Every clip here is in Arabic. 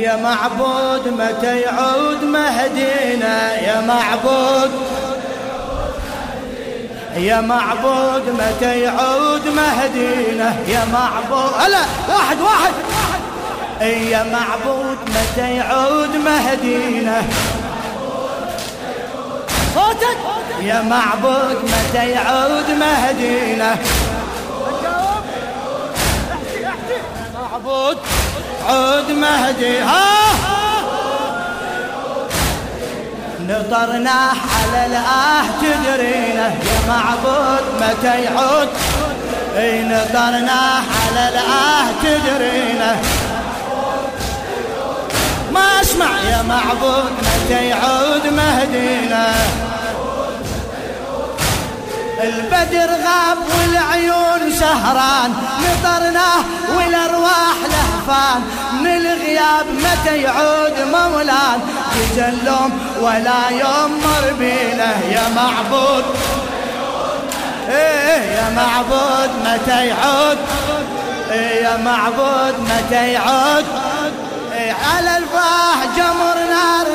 يا معبود متى يعود مهدينا؟ يا معبود. يا معبود متى يعود مهدينا؟ يا معبود. هلا واحد واحد. يا معبود متى يعود مهدينا؟ صوتك. يا معبود متى يعود مهدينا؟ معبود. عود مهدي ها؟ نطرنا على الآه تدرينا يا معبود متى يعود؟ أي نطرنا على الآه تدرينا ما أسمع يا معبود متى يعود مهدينا البدر غاب والعيون سهران نطرناه والأرواح لهفان. من الغياب متى يعود مولان يجلوم ولا يوم مر بينا يا معبود. إيه يا معبود متى يعود؟ إيه يا معبود متى يعود؟ إيه على الفاح جمر نار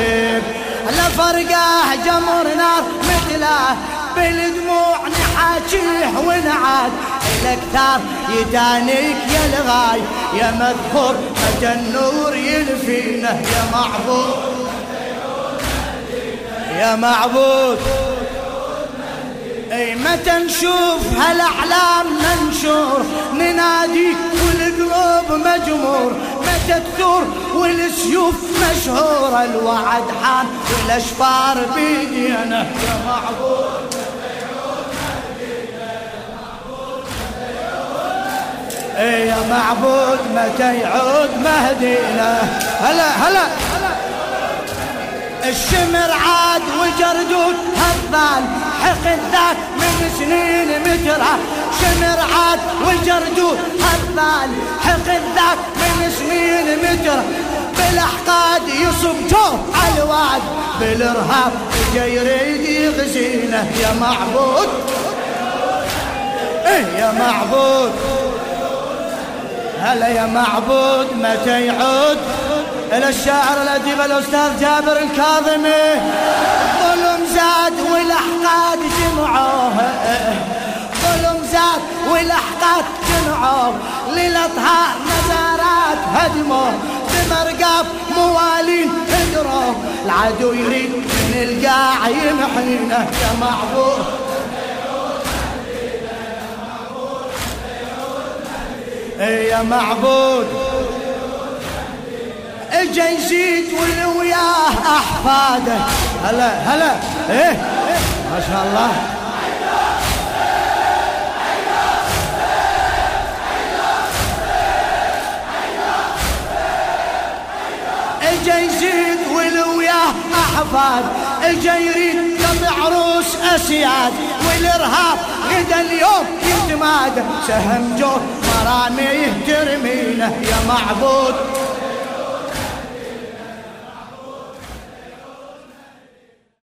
إيه على فرقاه جمر بالدموع نحاكيه ونعاد. الاكثر يتانيك يا الغاي يا مذكور متى النور يلفينا. يا معبود يا معبود. أي متى نشوف هالأعلام منشور؟ نناديك والقلوب مجمور. متى تثور والسيوف مشهورة الوعد حان والاشفار بيدينا. يا معبود. اي يا معبود متى يعود مهدينا؟ هلا هلا. الشمر عاد والجردود هبال حقد ذاك من سنين مترة شمر عاد والجردود هبال حقد ذاك من سنين مترة بالأحقاد يصب جو على الواد بالإرهاب جاي يريد يغزينا. يا معبود. إيه يا معبود. هلا يا معبود متى يعود إلى الشاعر الأديب الأستاذ جابر الكاظمي؟ ظلم زاد والأحقاد جمعوه. ظلم زاد والأحقاد جمعوه. للأطهار نزارات هدموه. بمرقاف موالين هدروه العدو يريد من القاع يمحينا يا معبود. يا معبود. إجا يزيد واللي وياه أحفاده. هلا هلا. إيه ما شاء الله. إجا يزيد واللي وياه أحفاد. إجا يريد قطع روس أسياد. والإرهاب غدا اليوم يتمادى سهم جو مراميه ترمينه يا معبود.